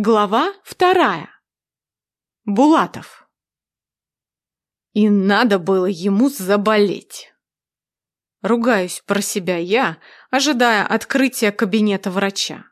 Глава вторая. Булатов. И надо было ему заболеть. Ругаюсь про себя я, ожидая открытия кабинета врача.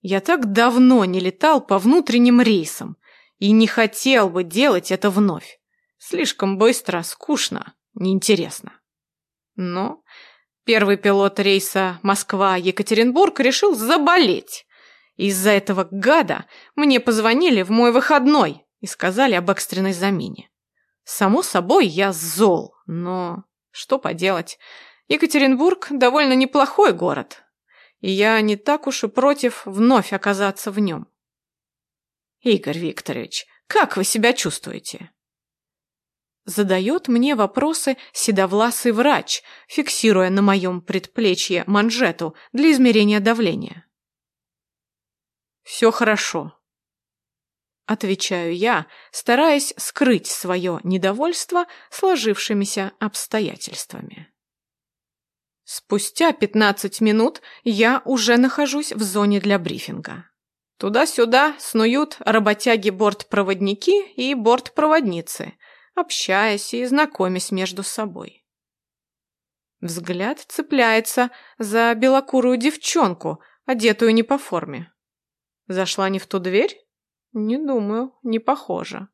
Я так давно не летал по внутренним рейсам и не хотел бы делать это вновь. Слишком быстро, скучно, неинтересно. Но первый пилот рейса Москва-Екатеринбург решил заболеть из-за этого гада мне позвонили в мой выходной и сказали об экстренной замене. Само собой, я зол, но что поделать? Екатеринбург довольно неплохой город, и я не так уж и против вновь оказаться в нем. Игорь Викторович, как вы себя чувствуете? Задает мне вопросы седовласый врач, фиксируя на моем предплечье манжету для измерения давления. Все хорошо. Отвечаю я, стараясь скрыть свое недовольство сложившимися обстоятельствами. Спустя пятнадцать минут я уже нахожусь в зоне для брифинга. Туда-сюда снуют работяги-бортпроводники и бортпроводницы, общаясь и знакомясь между собой. Взгляд цепляется за белокурую девчонку, одетую не по форме. Зашла не в ту дверь? Не думаю, не похоже.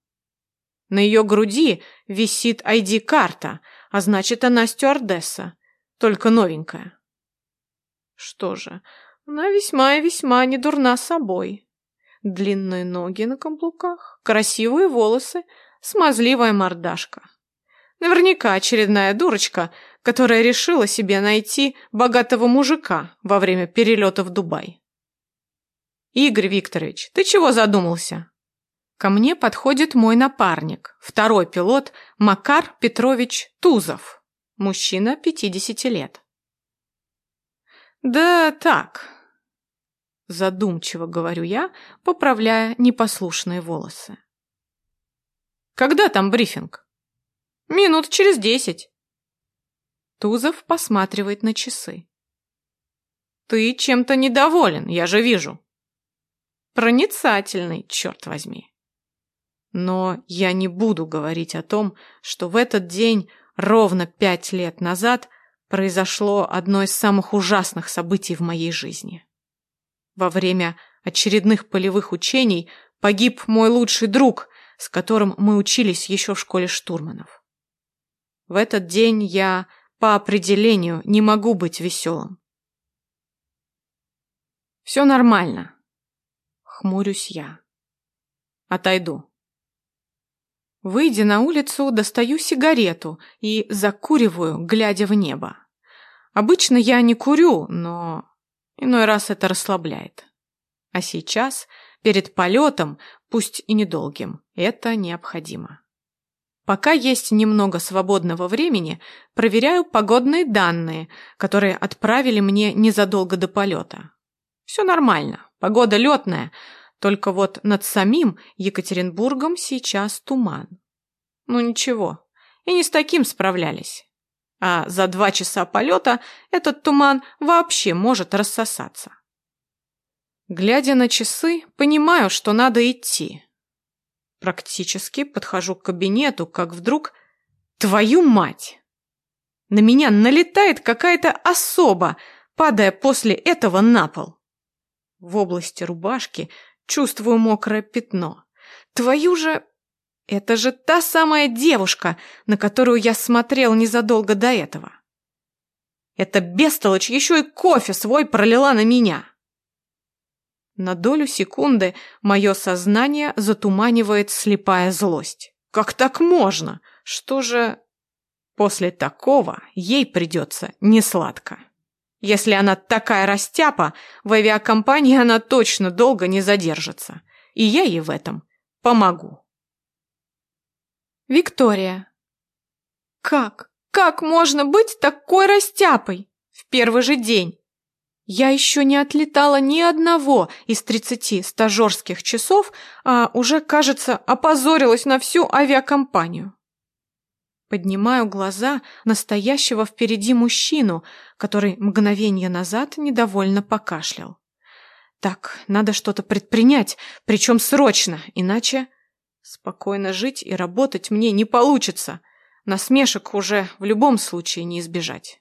На ее груди висит ID-карта, а значит, она стюардесса, только новенькая. Что же, она весьма и весьма не дурна собой. Длинные ноги на каблуках, красивые волосы, смазливая мордашка. Наверняка очередная дурочка, которая решила себе найти богатого мужика во время перелета в Дубай. «Игорь Викторович, ты чего задумался?» Ко мне подходит мой напарник, второй пилот Макар Петрович Тузов, мужчина 50 лет. «Да так», – задумчиво говорю я, поправляя непослушные волосы. «Когда там брифинг?» «Минут через десять». Тузов посматривает на часы. «Ты чем-то недоволен, я же вижу». Проницательный, черт возьми. Но я не буду говорить о том, что в этот день, ровно пять лет назад, произошло одно из самых ужасных событий в моей жизни. Во время очередных полевых учений погиб мой лучший друг, с которым мы учились еще в школе штурманов. В этот день я по определению не могу быть веселым. Все нормально. Хмурюсь я. Отойду. Выйдя на улицу, достаю сигарету и закуриваю, глядя в небо. Обычно я не курю, но иной раз это расслабляет. А сейчас, перед полетом, пусть и недолгим, это необходимо. Пока есть немного свободного времени, проверяю погодные данные, которые отправили мне незадолго до полета. Все нормально, погода летная, только вот над самим Екатеринбургом сейчас туман. Ну ничего, и не с таким справлялись. А за два часа полета этот туман вообще может рассосаться. Глядя на часы, понимаю, что надо идти. Практически подхожу к кабинету, как вдруг... Твою мать! На меня налетает какая-то особа, падая после этого на пол. В области рубашки чувствую мокрое пятно. Твою же... Это же та самая девушка, на которую я смотрел незадолго до этого. Эта бестолочь еще и кофе свой пролила на меня. На долю секунды мое сознание затуманивает слепая злость. Как так можно? Что же... После такого ей придется несладко. Если она такая растяпа, в авиакомпании она точно долго не задержится. И я ей в этом помогу. Виктория. Как? Как можно быть такой растяпой? В первый же день. Я еще не отлетала ни одного из тридцати стажерских часов, а уже, кажется, опозорилась на всю авиакомпанию. Поднимаю глаза настоящего впереди мужчину, который мгновение назад недовольно покашлял. Так, надо что-то предпринять, причем срочно, иначе спокойно жить и работать мне не получится. Насмешек уже в любом случае не избежать.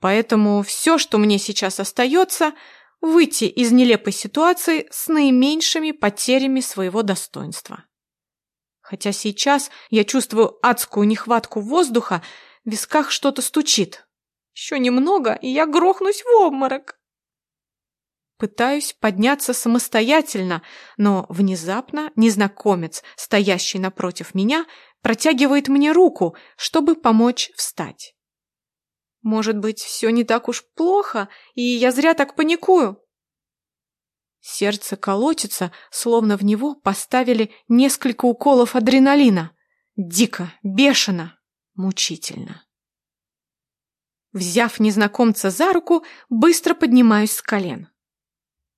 Поэтому все, что мне сейчас остается, выйти из нелепой ситуации с наименьшими потерями своего достоинства. Хотя сейчас я чувствую адскую нехватку воздуха, в висках что-то стучит. Еще немного, и я грохнусь в обморок. Пытаюсь подняться самостоятельно, но внезапно незнакомец, стоящий напротив меня, протягивает мне руку, чтобы помочь встать. Может быть, все не так уж плохо, и я зря так паникую? Сердце колотится, словно в него поставили несколько уколов адреналина. Дико, бешено, мучительно. Взяв незнакомца за руку, быстро поднимаюсь с колен.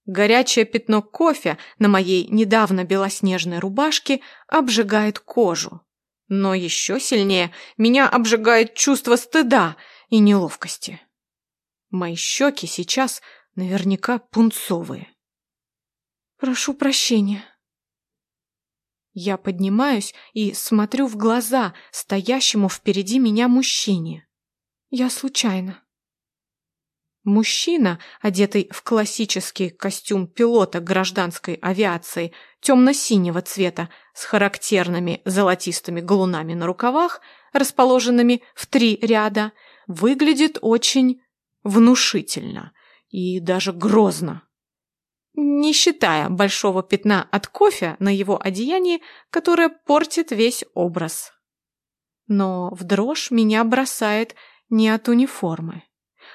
Горячее пятно кофе на моей недавно белоснежной рубашке обжигает кожу. Но еще сильнее меня обжигает чувство стыда – и неловкости. Мои щеки сейчас наверняка пунцовые. Прошу прощения. Я поднимаюсь и смотрю в глаза стоящему впереди меня мужчине. Я случайно. Мужчина, одетый в классический костюм пилота гражданской авиации темно-синего цвета с характерными золотистыми галунами на рукавах, расположенными в три ряда, выглядит очень внушительно и даже грозно. Не считая большого пятна от кофе на его одеянии, которое портит весь образ. Но в дрожь меня бросает не от униформы,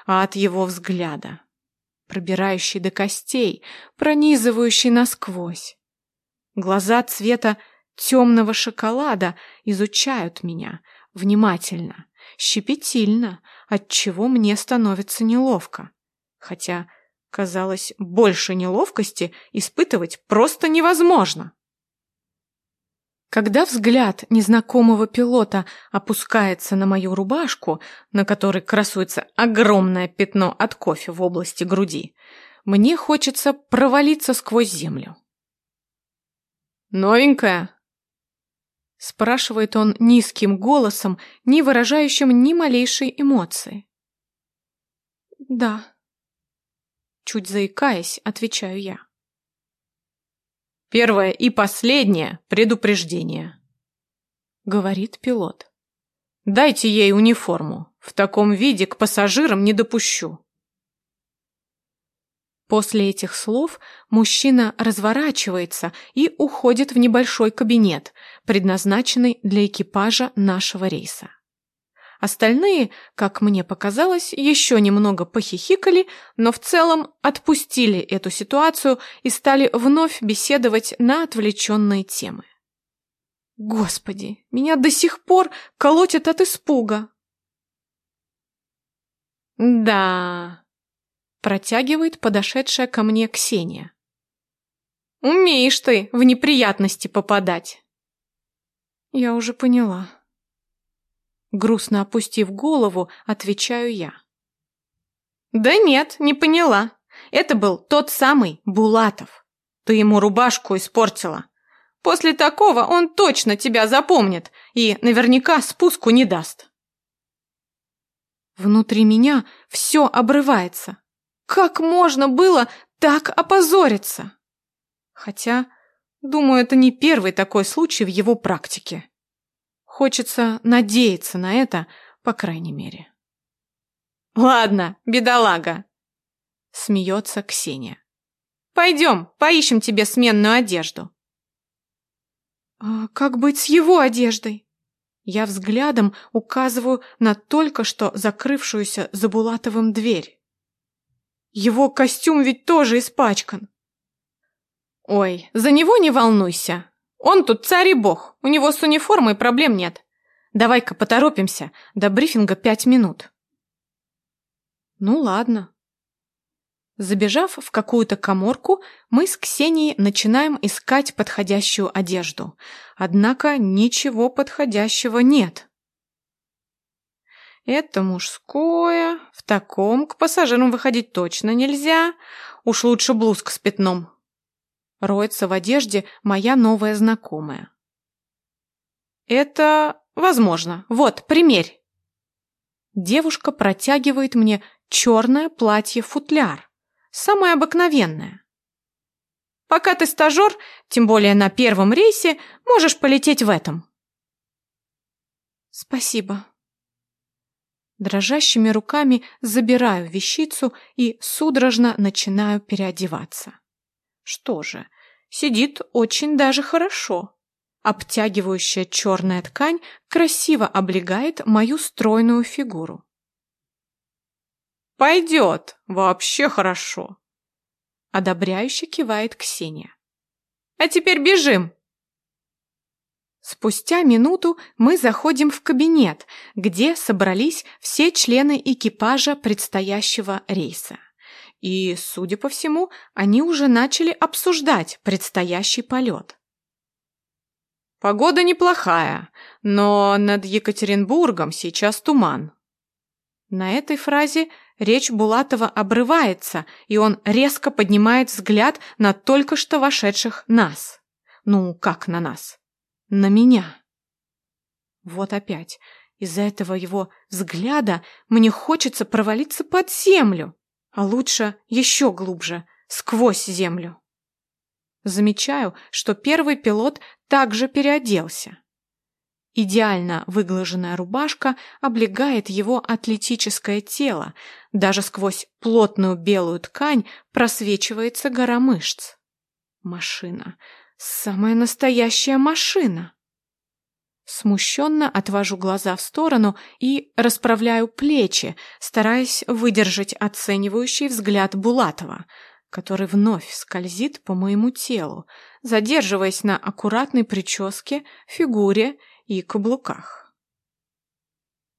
а от его взгляда, пробирающий до костей, пронизывающий насквозь. Глаза цвета темного шоколада изучают меня внимательно, щепетильно, отчего мне становится неловко. Хотя, казалось, больше неловкости испытывать просто невозможно. Когда взгляд незнакомого пилота опускается на мою рубашку, на которой красуется огромное пятно от кофе в области груди, мне хочется провалиться сквозь землю. «Новенькая?» Спрашивает он низким голосом, не выражающим ни малейшей эмоции. «Да». Чуть заикаясь, отвечаю я. «Первое и последнее предупреждение», — говорит пилот. «Дайте ей униформу. В таком виде к пассажирам не допущу». После этих слов мужчина разворачивается и уходит в небольшой кабинет, предназначенный для экипажа нашего рейса. Остальные, как мне показалось, еще немного похихикали, но в целом отпустили эту ситуацию и стали вновь беседовать на отвлеченные темы. Господи, меня до сих пор колотит от испуга. Да, Протягивает подошедшая ко мне Ксения. «Умеешь ты в неприятности попадать!» «Я уже поняла». Грустно опустив голову, отвечаю я. «Да нет, не поняла. Это был тот самый Булатов. Ты ему рубашку испортила. После такого он точно тебя запомнит и наверняка спуску не даст». Внутри меня все обрывается. Как можно было так опозориться? Хотя, думаю, это не первый такой случай в его практике. Хочется надеяться на это, по крайней мере. Ладно, бедолага, смеется Ксения. Пойдем, поищем тебе сменную одежду. А как быть с его одеждой? Я взглядом указываю на только что закрывшуюся за Булатовым дверь. Его костюм ведь тоже испачкан. Ой, за него не волнуйся. Он тут царь и бог. У него с униформой проблем нет. Давай-ка поторопимся. До брифинга пять минут. Ну ладно. Забежав в какую-то коморку, мы с Ксенией начинаем искать подходящую одежду. Однако ничего подходящего нет. Это мужское, в таком к пассажирам выходить точно нельзя. уж лучше блузка с пятном. Роется в одежде моя новая знакомая. Это возможно. Вот, примерь. Девушка протягивает мне черное платье-футляр. Самое обыкновенное. Пока ты стажер, тем более на первом рейсе, можешь полететь в этом. Спасибо. Дрожащими руками забираю вещицу и судорожно начинаю переодеваться. Что же, сидит очень даже хорошо. Обтягивающая черная ткань красиво облегает мою стройную фигуру. «Пойдет, вообще хорошо!» Одобряюще кивает Ксения. «А теперь бежим!» Спустя минуту мы заходим в кабинет, где собрались все члены экипажа предстоящего рейса. И, судя по всему, они уже начали обсуждать предстоящий полет. Погода неплохая, но над Екатеринбургом сейчас туман. На этой фразе речь Булатова обрывается, и он резко поднимает взгляд на только что вошедших нас. Ну, как на нас? На меня. Вот опять. Из-за этого его взгляда мне хочется провалиться под землю, а лучше еще глубже, сквозь землю. Замечаю, что первый пилот также переоделся. Идеально выглаженная рубашка облегает его атлетическое тело, даже сквозь плотную белую ткань просвечивается гора мышц. Машина. Самая настоящая машина. Смущенно отвожу глаза в сторону и расправляю плечи, стараясь выдержать оценивающий взгляд Булатова — который вновь скользит по моему телу, задерживаясь на аккуратной прическе, фигуре и каблуках.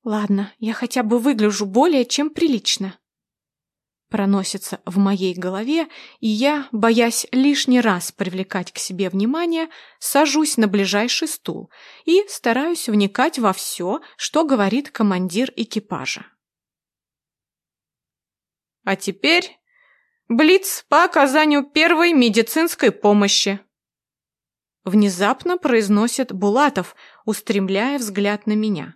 Ладно, я хотя бы выгляжу более чем прилично. Проносится в моей голове, и я, боясь лишний раз привлекать к себе внимание, сажусь на ближайший стул и стараюсь вникать во все, что говорит командир экипажа. А теперь Блиц по оказанию первой медицинской помощи. Внезапно произносит Булатов, устремляя взгляд на меня.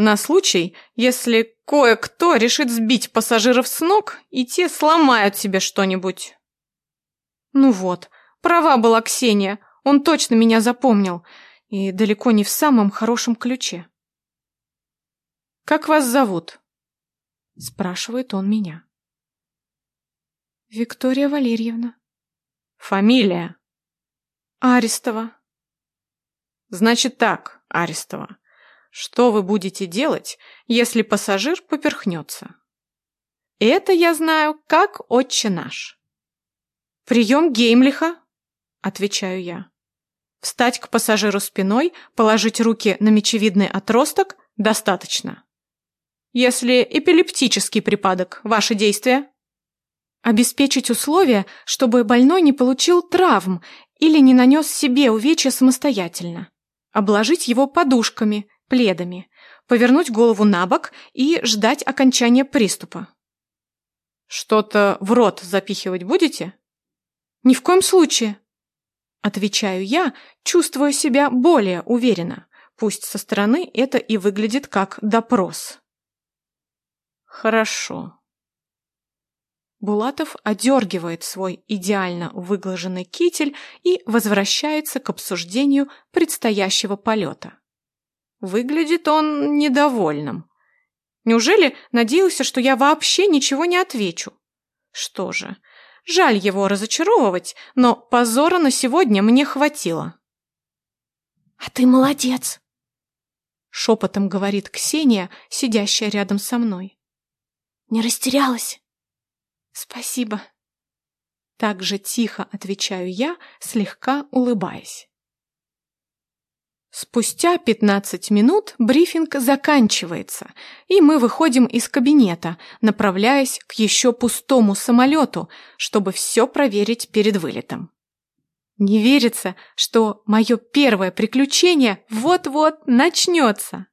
На случай, если кое-кто решит сбить пассажиров с ног, и те сломают себе что-нибудь. Ну вот, права была Ксения, он точно меня запомнил, и далеко не в самом хорошем ключе. «Как вас зовут?» – спрашивает он меня. Виктория Валерьевна. Фамилия? Арестова. Значит так, Арестова. Что вы будете делать, если пассажир поперхнется? Это я знаю, как отче наш. Прием Геймлиха, отвечаю я. Встать к пассажиру спиной, положить руки на мечевидный отросток достаточно. Если эпилептический припадок, ваши действия? Обеспечить условия, чтобы больной не получил травм или не нанес себе увечья самостоятельно. Обложить его подушками, пледами, повернуть голову на бок и ждать окончания приступа. «Что-то в рот запихивать будете?» «Ни в коем случае», — отвечаю я, чувствуя себя более уверенно. Пусть со стороны это и выглядит как допрос. «Хорошо», Булатов одергивает свой идеально выглаженный китель и возвращается к обсуждению предстоящего полета. Выглядит он недовольным. Неужели надеялся, что я вообще ничего не отвечу? Что же, жаль его разочаровывать, но позора на сегодня мне хватило. «А ты молодец!» Шепотом говорит Ксения, сидящая рядом со мной. «Не растерялась?» «Спасибо». Так же тихо отвечаю я, слегка улыбаясь. Спустя 15 минут брифинг заканчивается, и мы выходим из кабинета, направляясь к еще пустому самолету, чтобы все проверить перед вылетом. Не верится, что мое первое приключение вот-вот начнется.